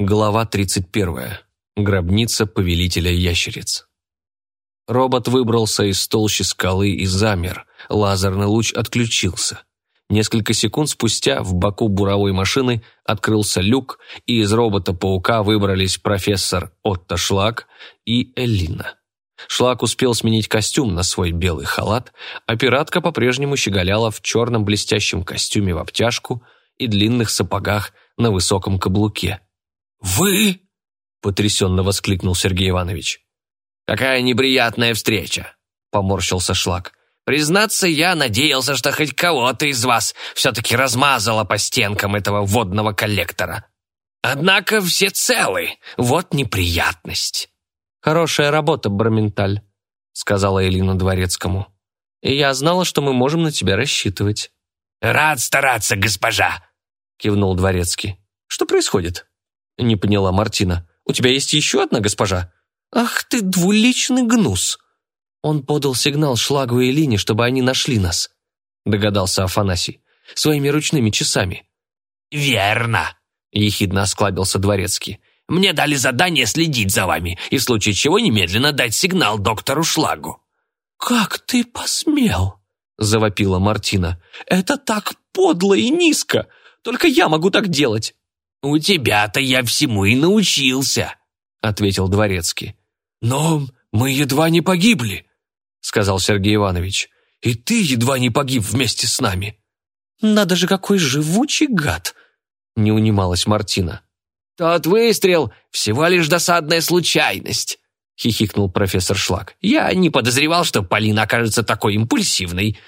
Глава 31. Гробница повелителя ящериц. Робот выбрался из толщи скалы и замер. Лазерный луч отключился. Несколько секунд спустя в боку буровой машины открылся люк, и из робота-паука выбрались профессор Отто Шлак и Эллина. Шлак успел сменить костюм на свой белый халат, а пиратка по-прежнему щеголяла в черном блестящем костюме в обтяжку и длинных сапогах на высоком каблуке. «Вы?» – потрясенно воскликнул Сергей Иванович. «Какая неприятная встреча!» – поморщился Шлак. «Признаться, я надеялся, что хоть кого-то из вас все-таки размазало по стенкам этого водного коллектора. Однако все целы. Вот неприятность». «Хорошая работа, Барменталь», – сказала Элина Дворецкому. «И я знала, что мы можем на тебя рассчитывать». «Рад стараться, госпожа», – кивнул Дворецкий. «Что происходит?» – не поняла Мартина. «У тебя есть еще одна госпожа?» «Ах ты, двуличный гнус!» Он подал сигнал Шлагу и Лине, чтобы они нашли нас, догадался Афанасий, своими ручными часами. «Верно!» – ехидно осклабился Дворецкий. «Мне дали задание следить за вами и в случае чего немедленно дать сигнал доктору Шлагу». «Как ты посмел?» – завопила Мартина. «Это так подло и низко! Только я могу так делать!» «У тебя-то я всему и научился», — ответил Дворецкий. «Но мы едва не погибли», — сказал Сергей Иванович. «И ты едва не погиб вместе с нами». «Надо же, какой живучий гад!» — не унималась Мартина. «Тот выстрел — всего лишь досадная случайность», — хихикнул профессор Шлак. «Я не подозревал, что Полина окажется такой импульсивной,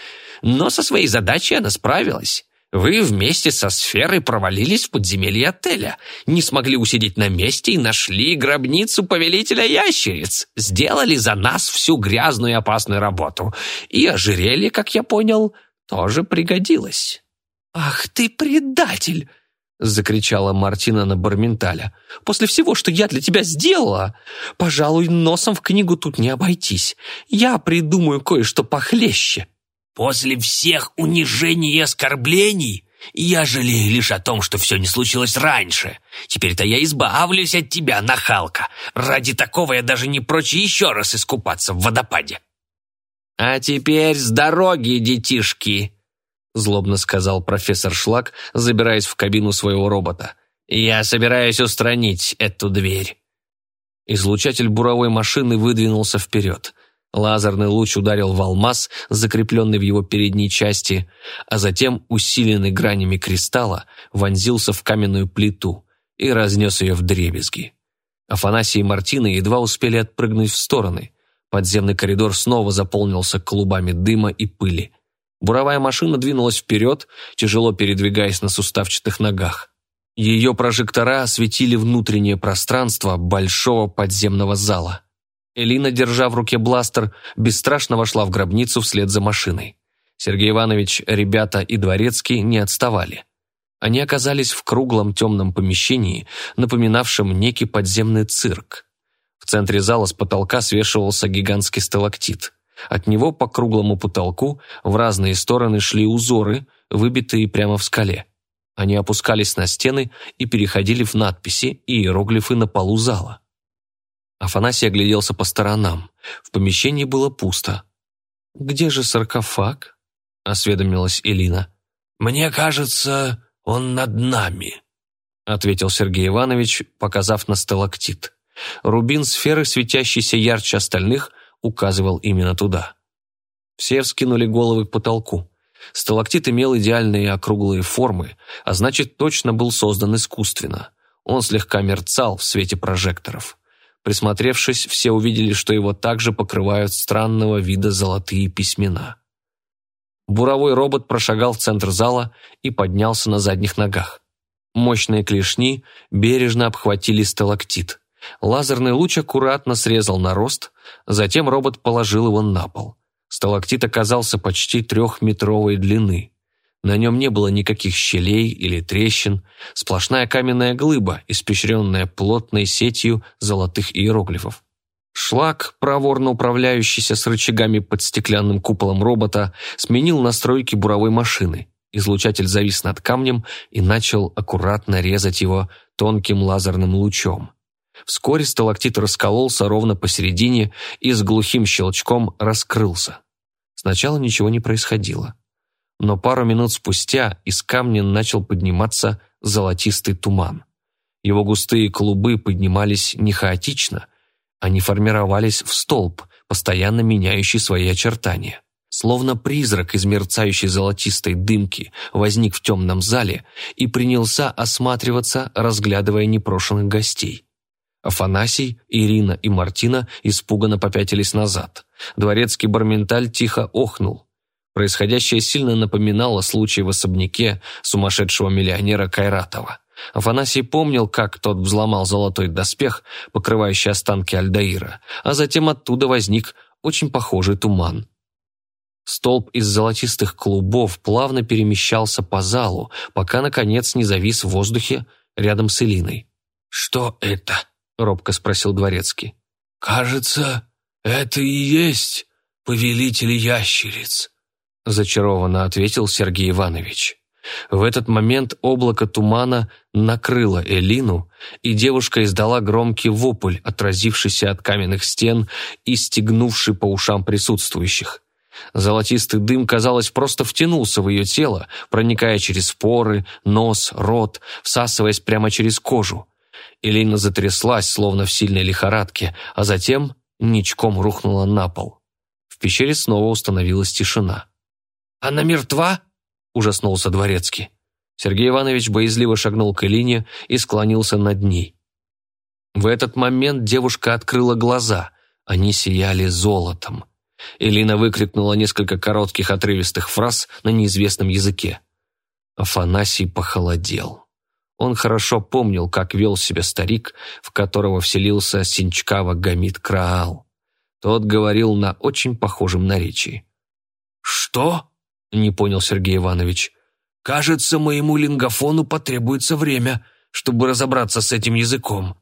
но со своей задачей она справилась. Вы вместе со сферой провалились в подземелье отеля, не смогли усидеть на месте и нашли гробницу повелителя ящериц, сделали за нас всю грязную и опасную работу. И ожерелье, как я понял, тоже пригодилось». «Ах ты предатель!» — закричала Мартина на Барменталя. «После всего, что я для тебя сделала, пожалуй, носом в книгу тут не обойтись. Я придумаю кое-что похлеще». После всех унижений и оскорблений я жалею лишь о том, что все не случилось раньше. Теперь-то я избавлюсь от тебя, нахалка. Ради такого я даже не прочь еще раз искупаться в водопаде. А теперь с дороги, детишки, злобно сказал профессор Шлак, забираясь в кабину своего робота. Я собираюсь устранить эту дверь. Излучатель буровой машины выдвинулся вперед. Лазерный луч ударил в алмаз, закрепленный в его передней части, а затем, усиленный гранями кристалла, вонзился в каменную плиту и разнес ее в дребезги. Афанасий и Мартина едва успели отпрыгнуть в стороны. Подземный коридор снова заполнился клубами дыма и пыли. Буровая машина двинулась вперед, тяжело передвигаясь на суставчатых ногах. Ее прожектора осветили внутреннее пространство большого подземного зала. Элина, держа в руке бластер, бесстрашно вошла в гробницу вслед за машиной. Сергей Иванович, ребята и Дворецкий не отставали. Они оказались в круглом темном помещении, напоминавшем некий подземный цирк. В центре зала с потолка свешивался гигантский сталактит. От него по круглому потолку в разные стороны шли узоры, выбитые прямо в скале. Они опускались на стены и переходили в надписи и иероглифы на полу зала. Афанасий огляделся по сторонам. В помещении было пусто. «Где же саркофаг?» – осведомилась Элина. «Мне кажется, он над нами», – ответил Сергей Иванович, показав на сталактит. Рубин сферы, светящийся ярче остальных, указывал именно туда. Все вскинули головы к потолку. Сталактит имел идеальные округлые формы, а значит, точно был создан искусственно. Он слегка мерцал в свете прожекторов. Присмотревшись, все увидели, что его также покрывают странного вида золотые письмена. Буровой робот прошагал в центр зала и поднялся на задних ногах. Мощные клешни бережно обхватили сталактит. Лазерный луч аккуратно срезал нарост, затем робот положил его на пол. Сталактит оказался почти трехметровой длины. На нем не было никаких щелей или трещин, сплошная каменная глыба, испещренная плотной сетью золотых иероглифов. Шлак, проворно управляющийся с рычагами под стеклянным куполом робота, сменил настройки буровой машины. Излучатель завис над камнем и начал аккуратно резать его тонким лазерным лучом. Вскоре сталактит раскололся ровно посередине и с глухим щелчком раскрылся. Сначала ничего не происходило. Но пару минут спустя из камня начал подниматься золотистый туман. Его густые клубы поднимались не хаотично, они формировались в столб, постоянно меняющий свои очертания. Словно призрак из мерцающей золотистой дымки возник в темном зале и принялся осматриваться, разглядывая непрошенных гостей. Афанасий, Ирина и Мартина испуганно попятились назад. Дворецкий Барменталь тихо охнул. Происходящее сильно напоминало случай в особняке сумасшедшего миллионера Кайратова. Афанасий помнил, как тот взломал золотой доспех, покрывающий останки Альдаира, а затем оттуда возник очень похожий туман. Столб из золотистых клубов плавно перемещался по залу, пока, наконец, не завис в воздухе рядом с Элиной. «Что это?» — робко спросил Дворецкий. «Кажется, это и есть повелитель ящериц», — зачарованно ответил Сергей Иванович. В этот момент облако тумана накрыло Элину, и девушка издала громкий вопль, отразившийся от каменных стен и стегнувший по ушам присутствующих. Золотистый дым, казалось, просто втянулся в ее тело, проникая через поры, нос, рот, всасываясь прямо через кожу. Элина затряслась, словно в сильной лихорадке, а затем ничком рухнула на пол. В пещере снова установилась тишина. «Она мертва?» – ужаснулся Дворецкий. Сергей Иванович боязливо шагнул к Элине и склонился над ней. В этот момент девушка открыла глаза. Они сияли золотом. Элина выкрикнула несколько коротких отрывистых фраз на неизвестном языке. Афанасий похолодел. Он хорошо помнил, как вел себя старик, в которого вселился Синчкава Гамид Краал. Тот говорил на очень похожем наречии. «Что?» — не понял Сергей Иванович. «Кажется, моему лингофону потребуется время, чтобы разобраться с этим языком».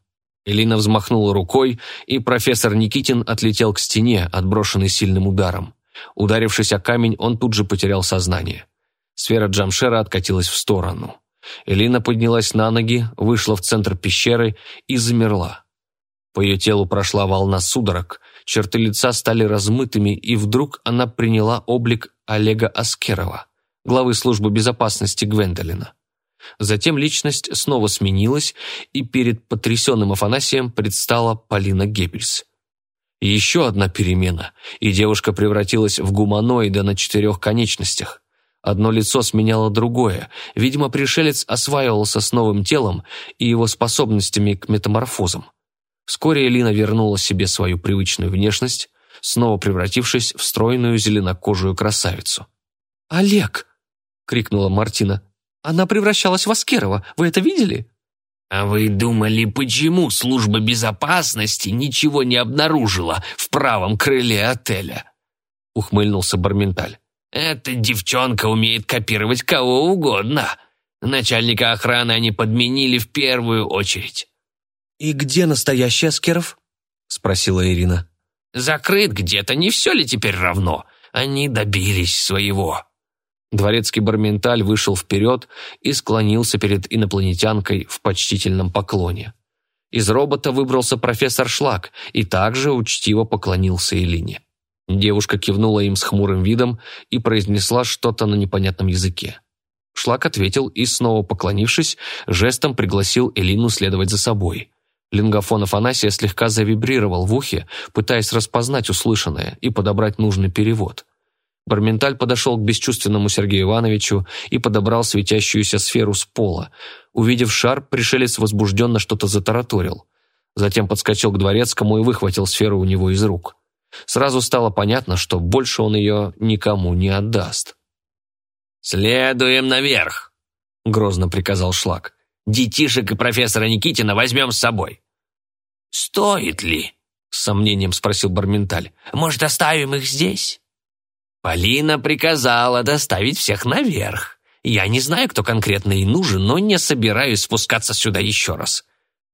Элина взмахнула рукой, и профессор Никитин отлетел к стене, отброшенный сильным ударом. Ударившись о камень, он тут же потерял сознание. Сфера Джамшера откатилась в сторону. Элина поднялась на ноги, вышла в центр пещеры и замерла. По ее телу прошла волна судорог, черты лица стали размытыми, и вдруг она приняла облик Олега Аскерова, главы службы безопасности Гвендолина. Затем личность снова сменилась, и перед потрясенным Афанасием предстала Полина Геббельс. Еще одна перемена, и девушка превратилась в гуманоида на четырех конечностях. Одно лицо сменяло другое. Видимо, пришелец осваивался с новым телом и его способностями к метаморфозам. Вскоре Элина вернула себе свою привычную внешность, снова превратившись в стройную зеленокожую красавицу. «Олег!» — крикнула Мартина. «Она превращалась в Аскерова. Вы это видели?» «А вы думали, почему служба безопасности ничего не обнаружила в правом крыле отеля?» — ухмыльнулся Барменталь. Эта девчонка умеет копировать кого угодно. Начальника охраны они подменили в первую очередь». «И где настоящий Аскеров?» — спросила Ирина. «Закрыт где-то, не все ли теперь равно? Они добились своего». Дворецкий Барменталь вышел вперед и склонился перед инопланетянкой в почтительном поклоне. Из робота выбрался профессор Шлак и также учтиво поклонился Элине. Девушка кивнула им с хмурым видом и произнесла что-то на непонятном языке. Шлак ответил и, снова поклонившись, жестом пригласил Элину следовать за собой. Лингофон Афанасия слегка завибрировал в ухе, пытаясь распознать услышанное и подобрать нужный перевод. Барменталь подошел к бесчувственному Сергею Ивановичу и подобрал светящуюся сферу с пола. Увидев шар, пришелец возбужденно что-то затараторил. Затем подскочил к дворецкому и выхватил сферу у него из рук. Сразу стало понятно, что больше он ее никому не отдаст. «Следуем наверх», — грозно приказал Шлак. «Детишек и профессора Никитина возьмем с собой». «Стоит ли?» — с сомнением спросил Барменталь. «Может, оставим их здесь?» Полина приказала доставить всех наверх. Я не знаю, кто конкретно ей нужен, но не собираюсь спускаться сюда еще раз.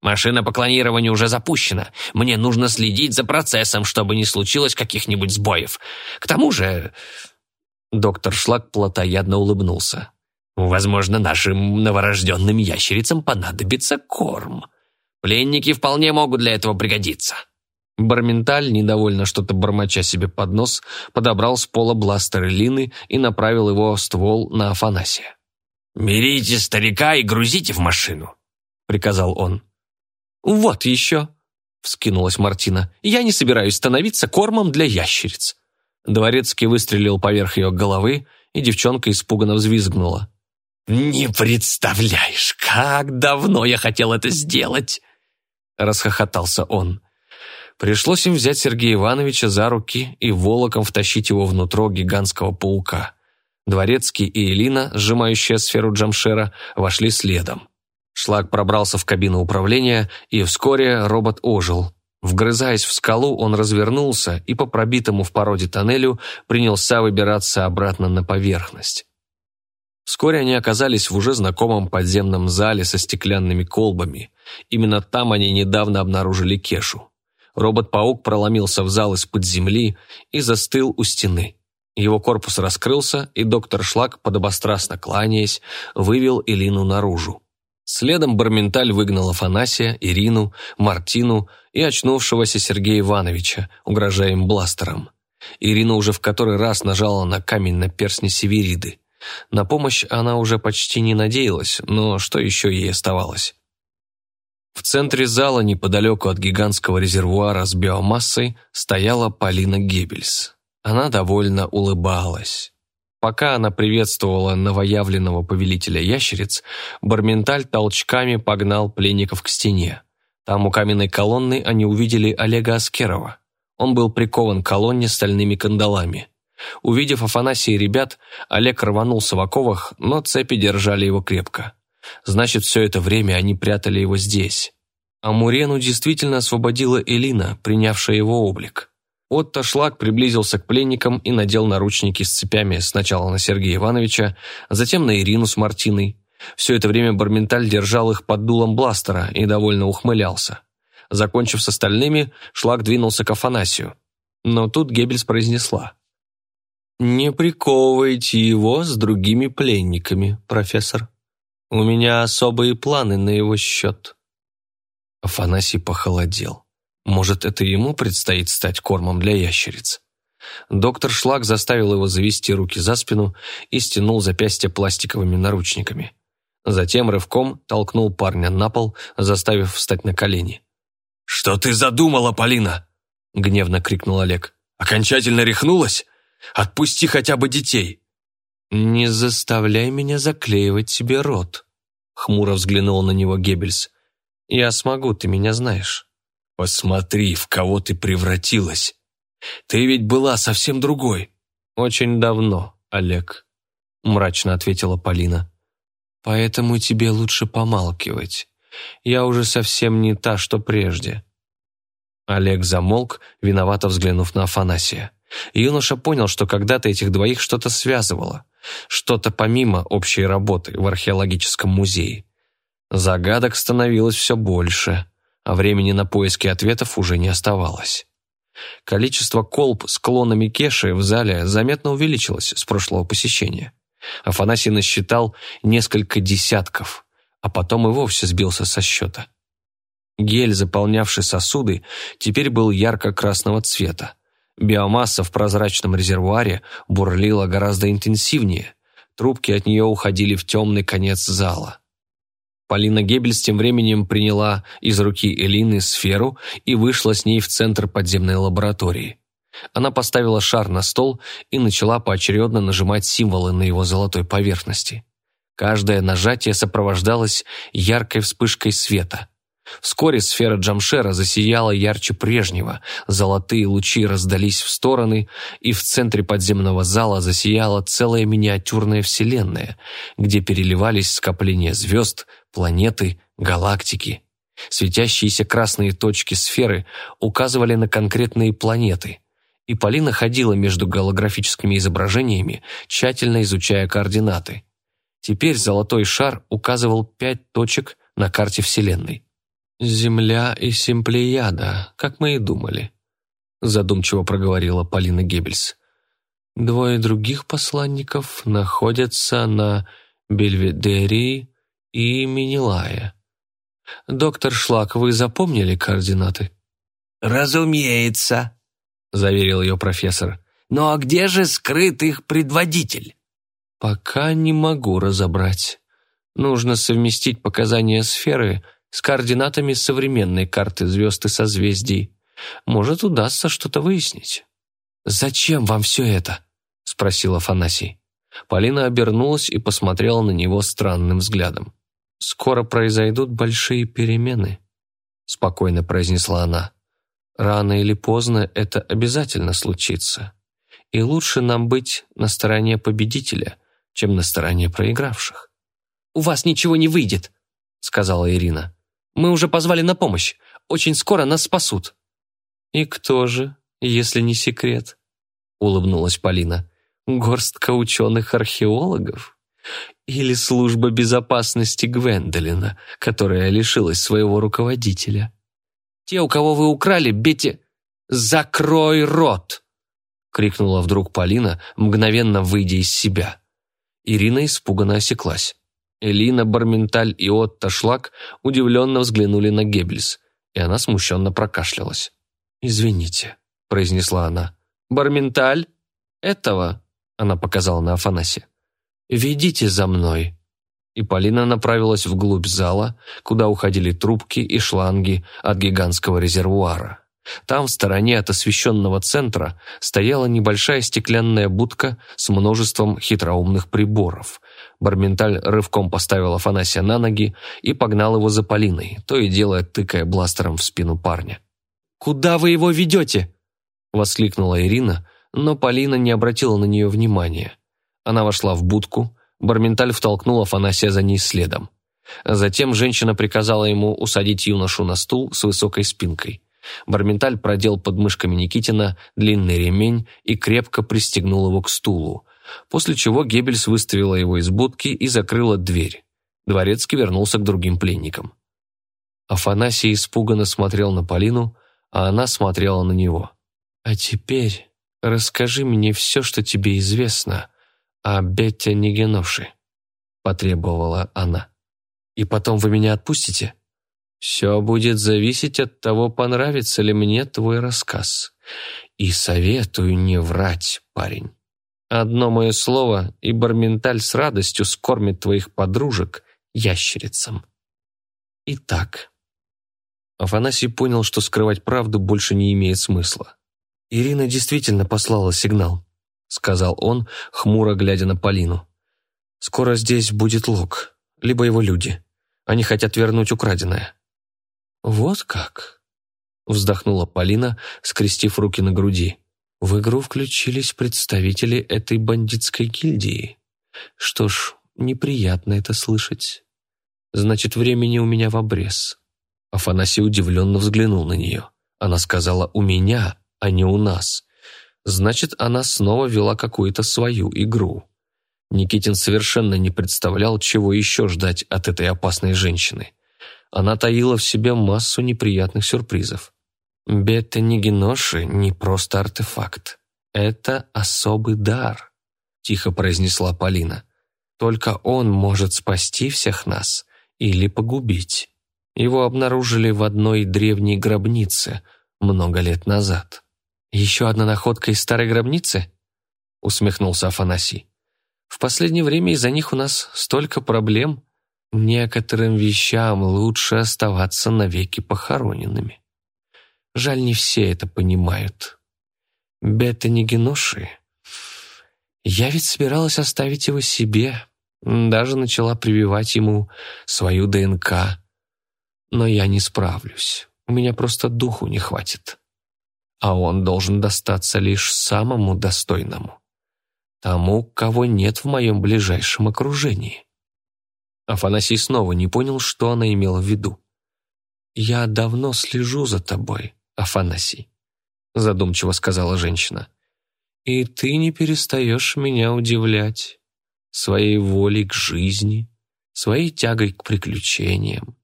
Машина по клонированию уже запущена. Мне нужно следить за процессом, чтобы не случилось каких-нибудь сбоев. К тому же...» Доктор Шлак плотоядно улыбнулся. Возможно, нашим новорожденным ящерицам понадобится корм. Пленники вполне могут для этого пригодиться». Барменталь, недовольно что-то бормоча себе под нос, подобрал с пола бластер Лины и направил его ствол на Афанасия. «Берите старика и грузите в машину», — приказал он. «Вот еще», — вскинулась Мартина, — «я не собираюсь становиться кормом для ящериц». Дворецкий выстрелил поверх ее головы, и девчонка испуганно взвизгнула. «Не представляешь, как давно я хотел это сделать!» Расхохотался он. Пришлось им взять Сергея Ивановича за руки и волоком втащить его внутрь гигантского паука. Дворецкий и Элина, сжимающая сферу Джамшера, вошли следом. Шлак пробрался в кабину управления, и вскоре робот ожил. Вгрызаясь в скалу, он развернулся и по пробитому в породе тоннелю принялся выбираться обратно на поверхность. Вскоре они оказались в уже знакомом подземном зале со стеклянными колбами. Именно там они недавно обнаружили Кешу. Робот-паук проломился в зал из-под земли и застыл у стены. Его корпус раскрылся, и доктор Шлак, подобострастно кланяясь, вывел Элину наружу. Следом Барменталь выгнал Афанасия, Ирину, Мартину и очнувшегося Сергея Ивановича, угрожая им бластером. Ирина уже в который раз нажала на камень на перстне Севериды. На помощь она уже почти не надеялась, но что еще ей оставалось? В центре зала, неподалеку от гигантского резервуара с биомассой, стояла Полина Геббельс. Она довольно улыбалась. Пока она приветствовала новоявленного повелителя ящериц, Барменталь толчками погнал пленников к стене. Там у каменной колонны они увидели Олега Аскерова. Он был прикован к колонне стальными кандалами. Увидев Афанасия и ребят, Олег рванулся в оковах, но цепи держали его крепко. Значит, все это время они прятали его здесь. А Мурену действительно освободила Элина, принявшая его облик. Отто Шлак приблизился к пленникам и надел наручники с цепями сначала на Сергея Ивановича, затем на Ирину с Мартиной. Все это время Барменталь держал их под дулом бластера и довольно ухмылялся. Закончив с остальными, Шлак двинулся к Афанасию. Но тут Геббельс произнесла. «Не приковывайте его с другими пленниками, профессор. У меня особые планы на его счет». Афанасий похолодел. Может, это ему предстоит стать кормом для ящериц? Доктор Шлак заставил его завести руки за спину и стянул запястья пластиковыми наручниками. Затем рывком толкнул парня на пол, заставив встать на колени. «Что ты задумала, Полина?» — гневно крикнул Олег. «Окончательно рехнулась? Отпусти хотя бы детей!» «Не заставляй меня заклеивать себе рот», — хмуро взглянул на него Геббельс. «Я смогу, ты меня знаешь». Посмотри, в кого ты превратилась. Ты ведь была совсем другой. Очень давно, Олег, мрачно ответила Полина. Поэтому тебе лучше помалкивать. Я уже совсем не та, что прежде. Олег замолк, виновато взглянув на Афанасия. Юноша понял, что когда-то этих двоих что-то связывало, что-то помимо общей работы в археологическом музее. Загадок становилось все больше а времени на поиски ответов уже не оставалось. Количество колб с клонами Кеши в зале заметно увеличилось с прошлого посещения. Афанасий насчитал несколько десятков, а потом и вовсе сбился со счета. Гель, заполнявший сосуды, теперь был ярко-красного цвета. Биомасса в прозрачном резервуаре бурлила гораздо интенсивнее. Трубки от нее уходили в темный конец зала. Полина Геббельс тем временем приняла из руки Элины сферу и вышла с ней в центр подземной лаборатории. Она поставила шар на стол и начала поочередно нажимать символы на его золотой поверхности. Каждое нажатие сопровождалось яркой вспышкой света. Вскоре сфера Джамшера засияла ярче прежнего, золотые лучи раздались в стороны, и в центре подземного зала засияла целая миниатюрная вселенная, где переливались скопления звезд, планеты, галактики. Светящиеся красные точки сферы указывали на конкретные планеты, и Полина ходила между голографическими изображениями, тщательно изучая координаты. Теперь золотой шар указывал пять точек на карте Вселенной. «Земля и Симплеяда, как мы и думали», задумчиво проговорила Полина Геббельс. «Двое других посланников находятся на Бельведерии и Минилая. Доктор Шлак, вы запомнили координаты? «Разумеется», — заверил ее профессор. «Но где же скрыт их предводитель?» «Пока не могу разобрать. Нужно совместить показания сферы с координатами современной карты звезд и созвездий. Может, удастся что-то выяснить». «Зачем вам все это?» — спросил Афанасий. Полина обернулась и посмотрела на него странным взглядом. «Скоро произойдут большие перемены», — спокойно произнесла она. «Рано или поздно это обязательно случится. И лучше нам быть на стороне победителя, чем на стороне проигравших». «У вас ничего не выйдет», — сказала Ирина. «Мы уже позвали на помощь. Очень скоро нас спасут». «И кто же, если не секрет?» — улыбнулась Полина. «Горстка ученых-археологов?» Или служба безопасности Гвендолина, которая лишилась своего руководителя? «Те, у кого вы украли, бейте...» «Закрой рот!» — крикнула вдруг Полина, мгновенно выйдя из себя. Ирина испуганно осеклась. Элина, Барменталь и Отто Шлак удивленно взглянули на Геббельс, и она смущенно прокашлялась. «Извините», — произнесла она. «Барменталь? Этого?» — она показала на Афанасия. «Ведите за мной». И Полина направилась вглубь зала, куда уходили трубки и шланги от гигантского резервуара. Там, в стороне от освещенного центра, стояла небольшая стеклянная будка с множеством хитроумных приборов. Барменталь рывком поставил Афанасия на ноги и погнал его за Полиной, то и дело тыкая бластером в спину парня. «Куда вы его ведете?» — воскликнула Ирина, но Полина не обратила на нее внимания. Она вошла в будку, Барменталь втолкнул Афанасия за ней следом. Затем женщина приказала ему усадить юношу на стул с высокой спинкой. Барменталь продел под мышками Никитина длинный ремень и крепко пристегнул его к стулу, после чего Геббельс выставила его из будки и закрыла дверь. Дворецкий вернулся к другим пленникам. Афанасий испуганно смотрел на Полину, а она смотрела на него. «А теперь расскажи мне все, что тебе известно о Бетте Нигеноши», — потребовала она. «И потом вы меня отпустите?» «Все будет зависеть от того, понравится ли мне твой рассказ. И советую не врать, парень. Одно мое слово, и Барменталь с радостью скормит твоих подружек ящерицам. Итак». Афанасий понял, что скрывать правду больше не имеет смысла. Ирина действительно послала сигнал сказал он, хмуро глядя на Полину. «Скоро здесь будет Лок, либо его люди. Они хотят вернуть украденное». «Вот как?» — вздохнула Полина, скрестив руки на груди. «В игру включились представители этой бандитской гильдии. Что ж, неприятно это слышать. Значит, времени у меня в обрез». Афанасий удивленно взглянул на нее. Она сказала «у меня», а не «у нас». Значит, она снова вела какую-то свою игру. Никитин совершенно не представлял, чего еще ждать от этой опасной женщины. Она таила в себе массу неприятных сюрпризов. Бета Нигиноши не просто артефакт. Это особый дар, тихо произнесла Полина. Только он может спасти всех нас или погубить. Его обнаружили в одной древней гробнице много лет назад. «Еще одна находка из старой гробницы?» — усмехнулся Афанасий. «В последнее время из-за них у нас столько проблем. Некоторым вещам лучше оставаться навеки похороненными. Жаль, не все это понимают. Бета не геноши. Я ведь собиралась оставить его себе, даже начала прививать ему свою ДНК. Но я не справлюсь, у меня просто духу не хватит а он должен достаться лишь самому достойному, тому, кого нет в моем ближайшем окружении. Афанасий снова не понял, что она имела в виду. «Я давно слежу за тобой, Афанасий», — задумчиво сказала женщина. «И ты не перестаешь меня удивлять своей волей к жизни, своей тягой к приключениям.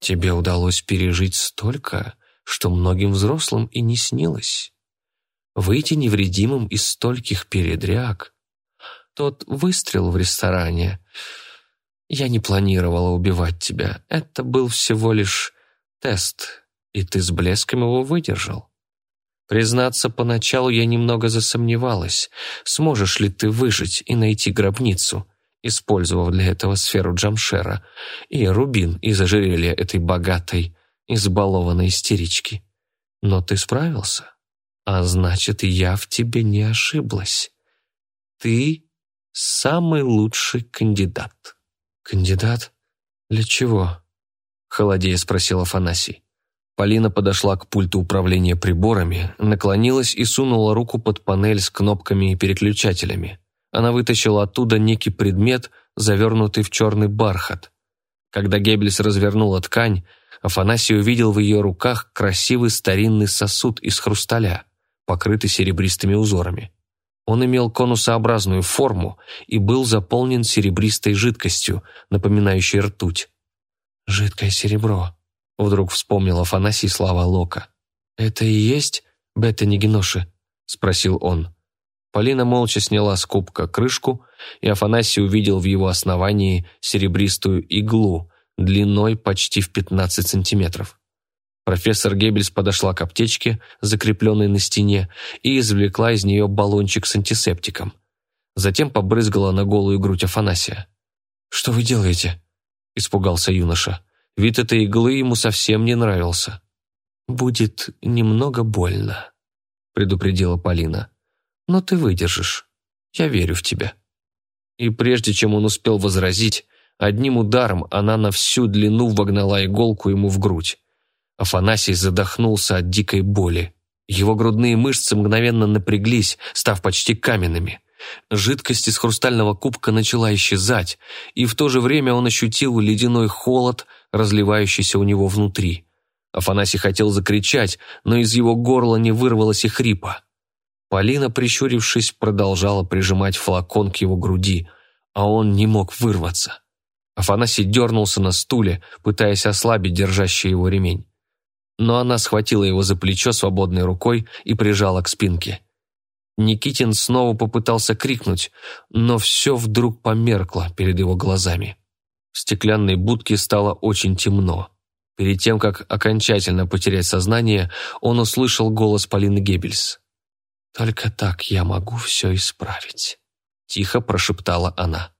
Тебе удалось пережить столько, что многим взрослым и не снилось. Выйти невредимым из стольких передряг. Тот выстрел в ресторане. Я не планировала убивать тебя. Это был всего лишь тест, и ты с блеском его выдержал. Признаться, поначалу я немного засомневалась, сможешь ли ты выжить и найти гробницу, использовав для этого сферу Джамшера и рубин из ожерелья этой богатой, избалованной истерички. Но ты справился, а значит, я в тебе не ошиблась. Ты самый лучший кандидат. Кандидат? Для чего? Холодея спросил Афанасий. Полина подошла к пульту управления приборами, наклонилась и сунула руку под панель с кнопками и переключателями. Она вытащила оттуда некий предмет, завернутый в черный бархат. Когда Геббельс развернула ткань, Афанасий увидел в ее руках красивый старинный сосуд из хрусталя, покрытый серебристыми узорами. Он имел конусообразную форму и был заполнен серебристой жидкостью, напоминающей ртуть. «Жидкое серебро», — вдруг вспомнил Афанасий слова Лока. «Это и есть бета-нигеноши?» — спросил он. Полина молча сняла с кубка крышку, и Афанасий увидел в его основании серебристую иглу длиной почти в 15 сантиметров. Профессор Геббельс подошла к аптечке, закрепленной на стене, и извлекла из нее баллончик с антисептиком. Затем побрызгала на голую грудь Афанасия. «Что вы делаете?» – испугался юноша. Вид этой иглы ему совсем не нравился. «Будет немного больно», – предупредила Полина. «Но ты выдержишь. Я верю в тебя». И прежде чем он успел возразить, одним ударом она на всю длину вогнала иголку ему в грудь. Афанасий задохнулся от дикой боли. Его грудные мышцы мгновенно напряглись, став почти каменными. Жидкость из хрустального кубка начала исчезать, и в то же время он ощутил ледяной холод, разливающийся у него внутри. Афанасий хотел закричать, но из его горла не вырвалось и хрипа. Полина, прищурившись, продолжала прижимать флакон к его груди, а он не мог вырваться. Афанасий дернулся на стуле, пытаясь ослабить держащий его ремень но она схватила его за плечо свободной рукой и прижала к спинке. Никитин снова попытался крикнуть, но все вдруг померкло перед его глазами. В стеклянной будке стало очень темно. Перед тем, как окончательно потерять сознание, он услышал голос Полины Геббельс. «Только так я могу все исправить», — тихо прошептала она.